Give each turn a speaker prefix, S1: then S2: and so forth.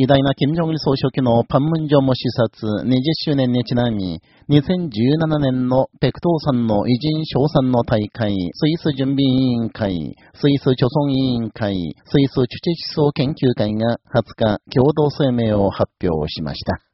S1: 偉大な金正日総書記のパンムンジョム視察20周年にちなみ、2017年のペクトーさんの偉人賞賛の大会、スイス準備委員会、スイス貯村委員会、スイスチュチェ思想研究会が20日共同声明を発表しました。